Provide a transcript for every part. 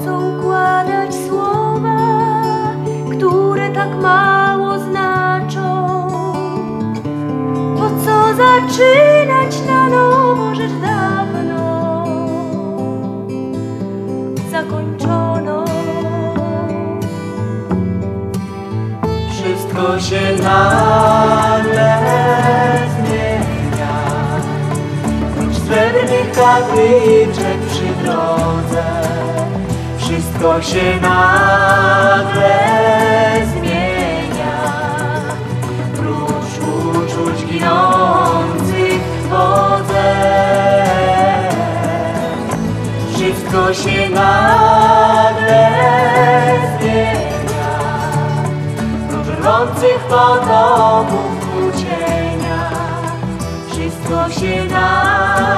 Co układać słowa, które tak mało znaczą? Po co zaczynać na nowo rzecz dawno zakończoną? Wszystko się nagle zmienia Prócz srebrnych kapliczek przy drodze Wszystko się nagle zmienia. Prócz uczuć ginących w wodze Wszystko się nagle zmienia. Prócz rących potoków ku cienia Wszystko się nagle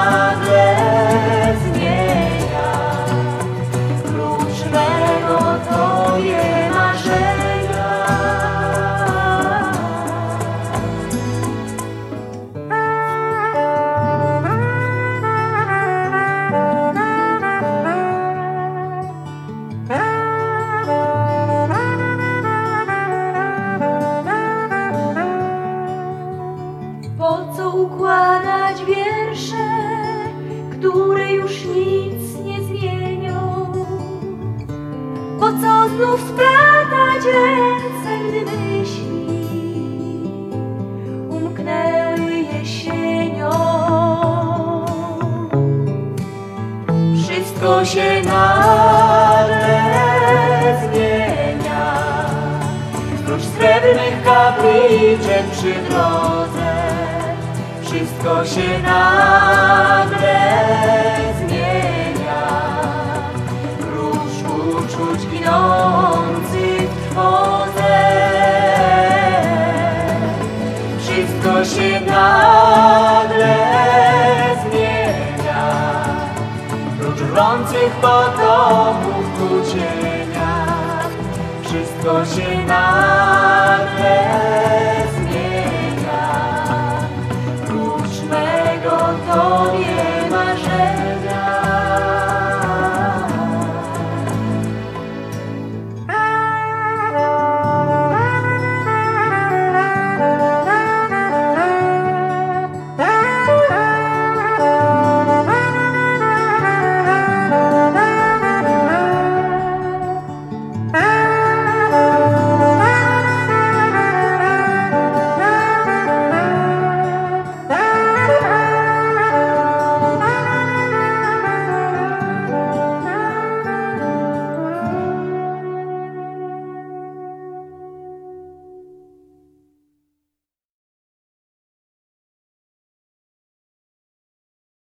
które już nic nie zmienią? Po co znów splatać ręce, gdy myśli umknęły jesienią? Wszystko się nagle zmienia Prócz srebrnych kapliczek przy drodze Wszystko się nagle zmienia. Prócz uczuć ginących w wodze Wszystko się nagle zmienia. Prócz rących potoków ku cienia. Wszystko się nagle